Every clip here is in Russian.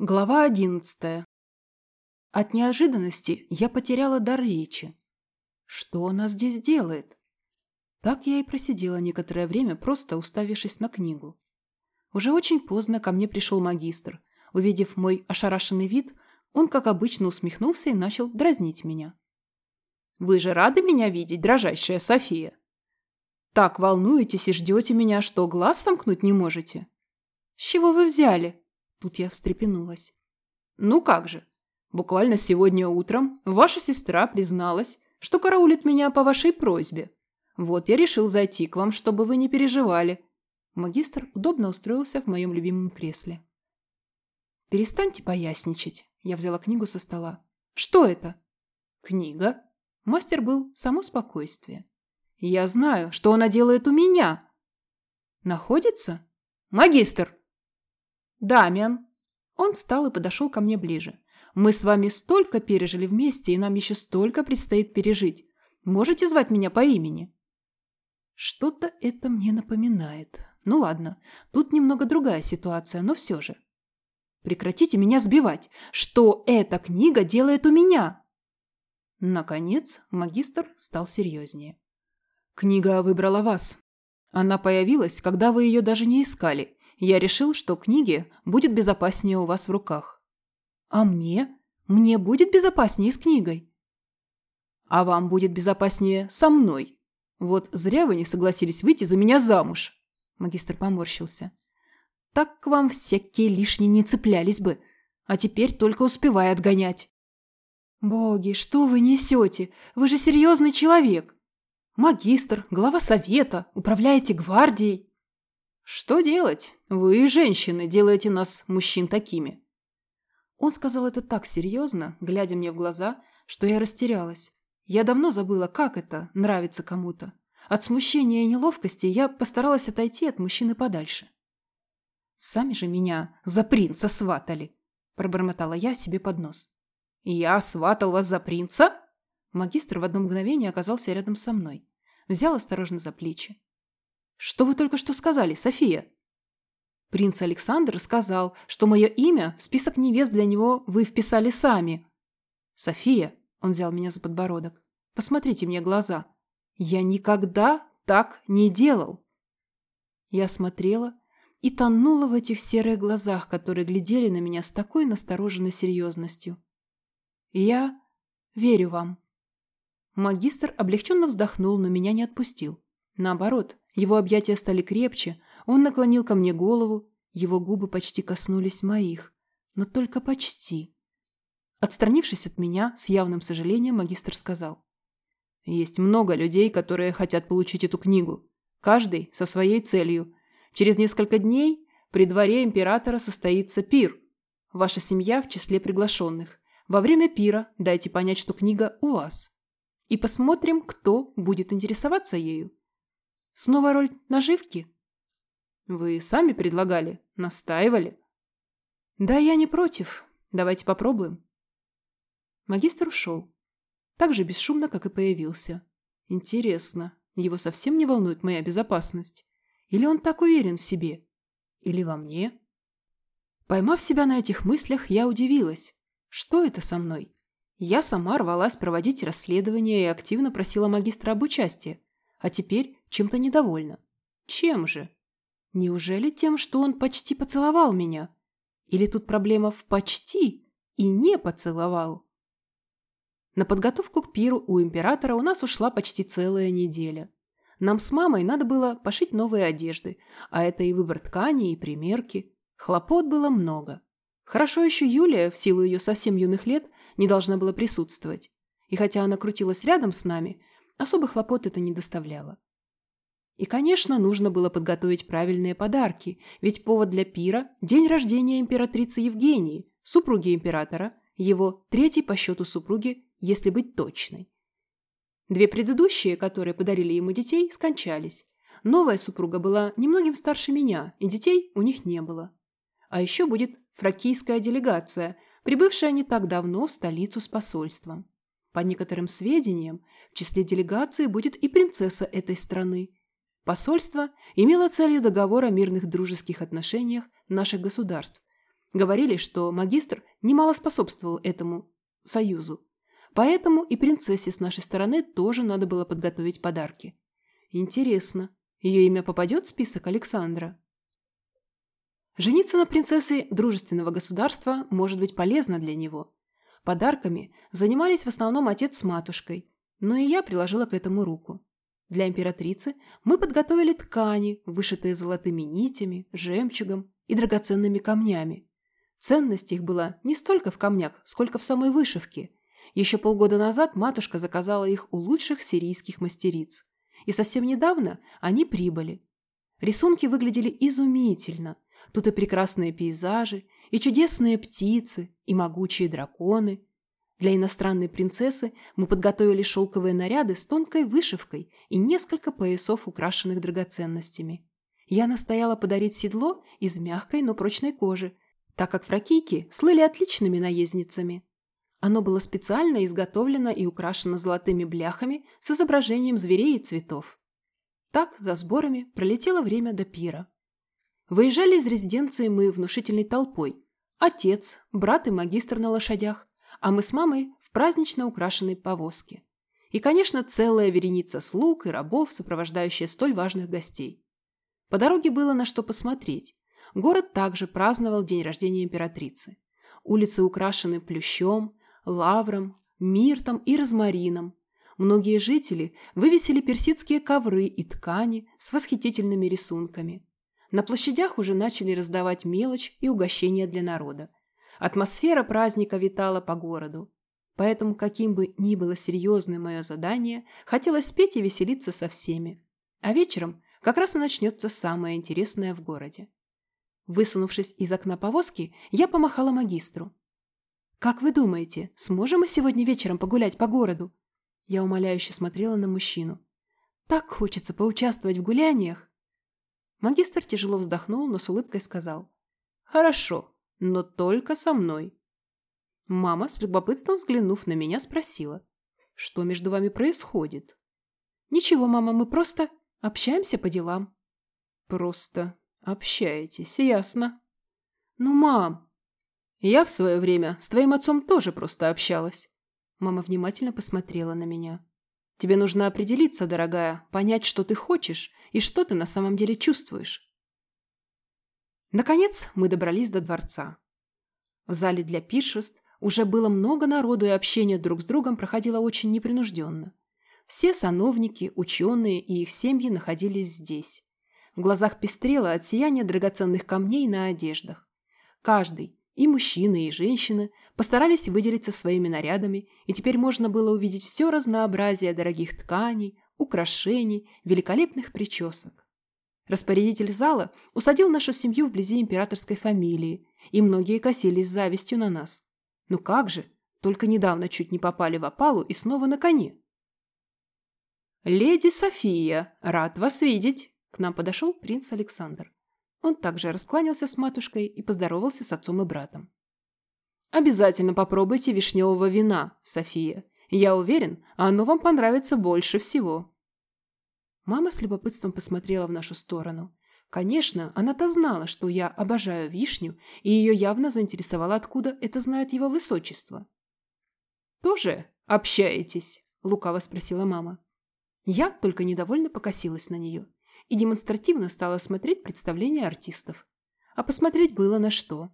Глава одиннадцатая. От неожиданности я потеряла дар речи. Что она здесь делает? Так я и просидела некоторое время, просто уставившись на книгу. Уже очень поздно ко мне пришел магистр. Увидев мой ошарашенный вид, он, как обычно, усмехнулся и начал дразнить меня. «Вы же рады меня видеть, дрожащая София? Так волнуетесь и ждете меня, что глаз сомкнуть не можете? С чего вы взяли?» Тут я встрепенулась. «Ну как же? Буквально сегодня утром ваша сестра призналась, что караулит меня по вашей просьбе. Вот я решил зайти к вам, чтобы вы не переживали». Магистр удобно устроился в моем любимом кресле. «Перестаньте поясничать», – я взяла книгу со стола. «Что это?» «Книга». Мастер был само спокойствие. «Я знаю, что она делает у меня». «Находится?» «Магистр!» «Дамиан!» Он встал и подошел ко мне ближе. «Мы с вами столько пережили вместе, и нам еще столько предстоит пережить. Можете звать меня по имени?» Что-то это мне напоминает. Ну ладно, тут немного другая ситуация, но все же. Прекратите меня сбивать. Что эта книга делает у меня? Наконец, магистр стал серьезнее. Книга выбрала вас. Она появилась, когда вы ее даже не искали, я решил, что книги будет безопаснее у вас в руках. А мне? Мне будет безопаснее с книгой. А вам будет безопаснее со мной. Вот зря вы не согласились выйти за меня замуж. Магистр поморщился. Так к вам всякие лишние не цеплялись бы, а теперь только успевай отгонять. Боги, что вы несете? Вы же серьезный человек. Магистр, глава совета, управляете гвардией. «Что делать? Вы, женщины, делаете нас, мужчин, такими». Он сказал это так серьезно, глядя мне в глаза, что я растерялась. Я давно забыла, как это – нравится кому-то. От смущения и неловкости я постаралась отойти от мужчины подальше. «Сами же меня за принца сватали», – пробормотала я себе под нос. «Я сватал вас за принца?» Магистр в одно мгновение оказался рядом со мной. Взял осторожно за плечи. Что вы только что сказали, София? Принц Александр сказал, что мое имя в список невест для него вы вписали сами. София, он взял меня за подбородок, посмотрите мне глаза. Я никогда так не делал. Я смотрела и тонула в этих серых глазах, которые глядели на меня с такой настороженной серьезностью. Я верю вам. Магистр облегченно вздохнул, но меня не отпустил. Наоборот, его объятия стали крепче, он наклонил ко мне голову, его губы почти коснулись моих, но только почти. Отстранившись от меня, с явным сожалением магистр сказал. «Есть много людей, которые хотят получить эту книгу. Каждый со своей целью. Через несколько дней при дворе императора состоится пир. Ваша семья в числе приглашенных. Во время пира дайте понять, что книга у вас. И посмотрим, кто будет интересоваться ею. Снова роль наживки? Вы сами предлагали, настаивали. Да, я не против. Давайте попробуем. Магистр ушел. Так же бесшумно, как и появился. Интересно, его совсем не волнует моя безопасность? Или он так уверен в себе? Или во мне? Поймав себя на этих мыслях, я удивилась. Что это со мной? Я сама рвалась проводить расследование и активно просила магистра об участии. А теперь чем-то недовольна. Чем же? Неужели тем, что он почти поцеловал меня? Или тут проблема в «почти» и «не поцеловал»? На подготовку к пиру у императора у нас ушла почти целая неделя. Нам с мамой надо было пошить новые одежды, а это и выбор ткани, и примерки. Хлопот было много. Хорошо еще Юлия, в силу ее совсем юных лет, не должна была присутствовать. И хотя она крутилась рядом с нами, особо хлопот это не доставляло. И, конечно, нужно было подготовить правильные подарки, ведь повод для пира – день рождения императрицы Евгении, супруги императора, его третьей по счету супруги, если быть точной. Две предыдущие, которые подарили ему детей, скончались. Новая супруга была немногим старше меня, и детей у них не было. А еще будет фракийская делегация, прибывшая не так давно в столицу с посольством. По некоторым сведениям, в числе делегации будет и принцесса этой страны – Посольство имело целью договор о мирных дружеских отношениях наших государств. Говорили, что магистр немало способствовал этому союзу. Поэтому и принцессе с нашей стороны тоже надо было подготовить подарки. Интересно, ее имя попадет в список Александра? Жениться на принцессе дружественного государства может быть полезно для него. Подарками занимались в основном отец с матушкой, но и я приложила к этому руку. Для императрицы мы подготовили ткани, вышитые золотыми нитями, жемчугом и драгоценными камнями. Ценность их была не столько в камнях, сколько в самой вышивке. Еще полгода назад матушка заказала их у лучших сирийских мастериц. И совсем недавно они прибыли. Рисунки выглядели изумительно. Тут и прекрасные пейзажи, и чудесные птицы, и могучие драконы. Для иностранной принцессы мы подготовили шелковые наряды с тонкой вышивкой и несколько поясов, украшенных драгоценностями. Я настояла подарить седло из мягкой, но прочной кожи, так как фракийки слыли отличными наездницами. Оно было специально изготовлено и украшено золотыми бляхами с изображением зверей и цветов. Так, за сборами, пролетело время до пира. Выезжали из резиденции мы внушительной толпой. Отец, брат и магистр на лошадях, а мы с мамой в празднично украшенной повозке. И, конечно, целая вереница слуг и рабов, сопровождающая столь важных гостей. По дороге было на что посмотреть. Город также праздновал день рождения императрицы. Улицы украшены плющом, лавром, миртом и розмарином. Многие жители вывесили персидские ковры и ткани с восхитительными рисунками. На площадях уже начали раздавать мелочь и угощения для народа. Атмосфера праздника витала по городу. Поэтому, каким бы ни было серьезным мое задание, хотелось петь и веселиться со всеми. А вечером как раз и начнется самое интересное в городе. Высунувшись из окна повозки, я помахала магистру. «Как вы думаете, сможем мы сегодня вечером погулять по городу?» Я умоляюще смотрела на мужчину. «Так хочется поучаствовать в гуляниях!» Магистр тяжело вздохнул, но с улыбкой сказал. «Хорошо, но только со мной». Мама, с любопытством взглянув на меня, спросила. «Что между вами происходит?» «Ничего, мама, мы просто общаемся по делам». «Просто Общаетесь, ясно. Ну, мам, я в свое время с твоим отцом тоже просто общалась. Мама внимательно посмотрела на меня. Тебе нужно определиться, дорогая, понять, что ты хочешь и что ты на самом деле чувствуешь. Наконец мы добрались до дворца. В зале для пиршеств уже было много народу, и общение друг с другом проходило очень непринужденно. Все сановники, ученые и их семьи находились здесь. В глазах пестрело от сияния драгоценных камней на одеждах. Каждый, и мужчины, и женщины, постарались выделиться своими нарядами, и теперь можно было увидеть все разнообразие дорогих тканей, украшений, великолепных причесок. Распорядитель зала усадил нашу семью вблизи императорской фамилии, и многие косились завистью на нас. Ну как же, только недавно чуть не попали в опалу и снова на коне. «Леди София, рад вас видеть!» К нам подошел принц Александр. Он также раскланялся с матушкой и поздоровался с отцом и братом. «Обязательно попробуйте вишневого вина, София. Я уверен, оно вам понравится больше всего». Мама с любопытством посмотрела в нашу сторону. Конечно, она-то знала, что я обожаю вишню, и ее явно заинтересовало, откуда это знает его высочество. «Тоже общаетесь?» – лукаво спросила мама. Я только недовольно покосилась на нее и демонстративно стала смотреть представления артистов. А посмотреть было на что.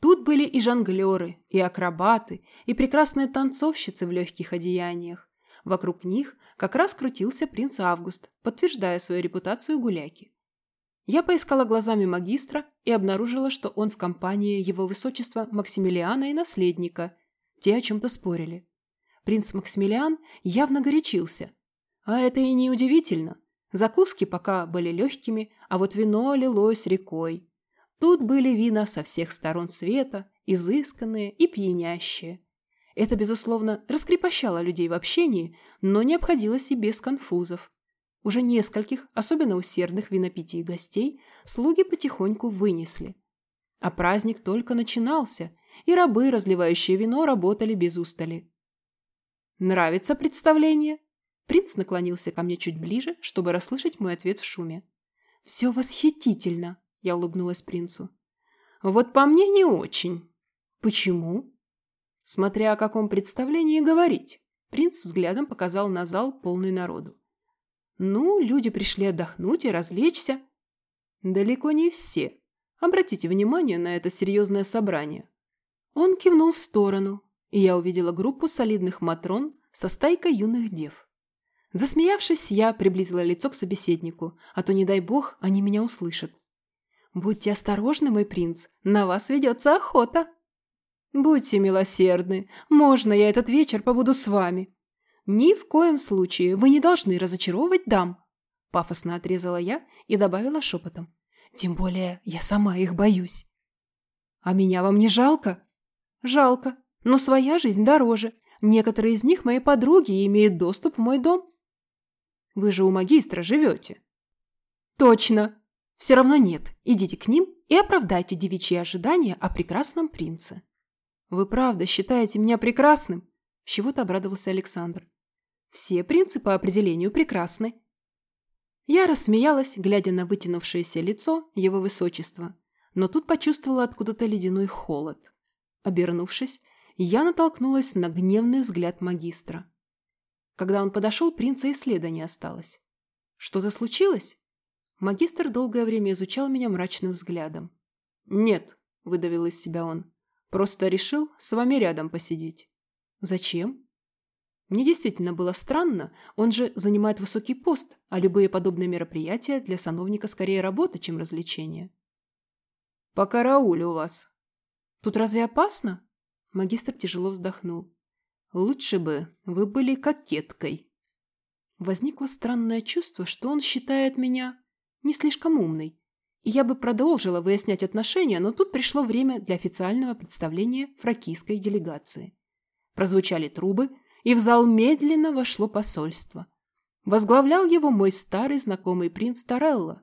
Тут были и жонглеры, и акробаты, и прекрасные танцовщицы в легких одеяниях. Вокруг них как раз крутился принц Август, подтверждая свою репутацию гуляки. Я поискала глазами магистра и обнаружила, что он в компании его высочества Максимилиана и наследника. Те о чем-то спорили. Принц Максимилиан явно горячился. А это и не удивительно. Закуски пока были легкими, а вот вино лилось рекой. Тут были вина со всех сторон света, изысканные и пьянящие. Это, безусловно, раскрепощало людей в общении, но не обходилось и без конфузов. Уже нескольких, особенно усердных винопитий гостей, слуги потихоньку вынесли. А праздник только начинался, и рабы, разливающие вино, работали без устали. «Нравится представление?» Принц наклонился ко мне чуть ближе, чтобы расслышать мой ответ в шуме. «Все восхитительно!» – я улыбнулась принцу. Вот по мне не очень. Почему? Смотря о каком представлении говорить. Принц взглядом показал на зал, полный народу. Ну, люди пришли отдохнуть и развлечься. Далеко не все. Обратите внимание на это серьезное собрание. Он кивнул в сторону, и я увидела группу солидных матрон со стайкой юных дев. Засмеявшись, я приблизила лицо к собеседнику, а то, не дай бог, они меня услышат. «Будьте осторожны, мой принц, на вас ведется охота!» «Будьте милосердны, можно я этот вечер побуду с вами?» «Ни в коем случае вы не должны разочаровывать дам!» Пафосно отрезала я и добавила шепотом. «Тем более я сама их боюсь». «А меня вам не жалко?» «Жалко, но своя жизнь дороже. Некоторые из них мои подруги и имеют доступ в мой дом». «Вы же у магистра живете». «Точно! Все равно нет. Идите к ним и оправдайте девичьи ожидания о прекрасном принце». «Вы правда считаете меня прекрасным?» чего-то обрадовался Александр. «Все принцы по определению прекрасны». Я рассмеялась, глядя на вытянувшееся лицо его высочества, но тут почувствовала откуда-то ледяной холод. Обернувшись, я натолкнулась на гневный взгляд магистра. Когда он подошел, принца и следа не осталось. «Что-то случилось?» Магистр долгое время изучал меня мрачным взглядом. «Нет», — выдавил из себя он. Просто решил с вами рядом посидеть. Зачем? Мне действительно было странно, он же занимает высокий пост, а любые подобные мероприятия для сановника скорее работа, чем развлечение. По караулю вас. Тут разве опасно? Магистр тяжело вздохнул. Лучше бы вы были кокеткой. Возникло странное чувство, что он считает меня не слишком умной, я бы продолжила выяснять отношения, но тут пришло время для официального представления фракийской делегации. Прозвучали трубы, и в зал медленно вошло посольство. Возглавлял его мой старый знакомый принц Торелло.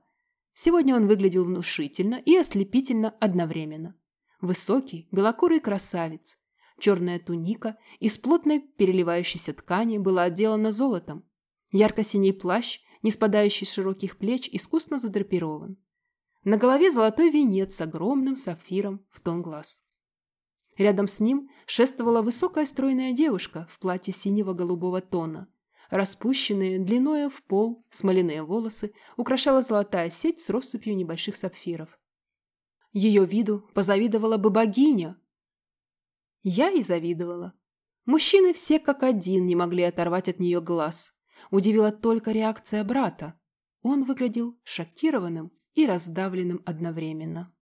Сегодня он выглядел внушительно и ослепительно одновременно. Высокий, белокурый красавец. Черная туника из плотной переливающейся ткани была отделана золотом. Ярко-синий плащ, не спадающий с широких плеч, искусно задрапирован. На голове золотой венец с огромным сапфиром в тон глаз. Рядом с ним шествовала высокая стройная девушка в платье синего-голубого тона. Распущенные, длиною в пол, смоляные волосы украшала золотая сеть с россыпью небольших сапфиров. Ее виду позавидовала бы богиня. Я и завидовала. Мужчины все как один не могли оторвать от нее глаз. Удивила только реакция брата. Он выглядел шокированным и раздавленным одновременно.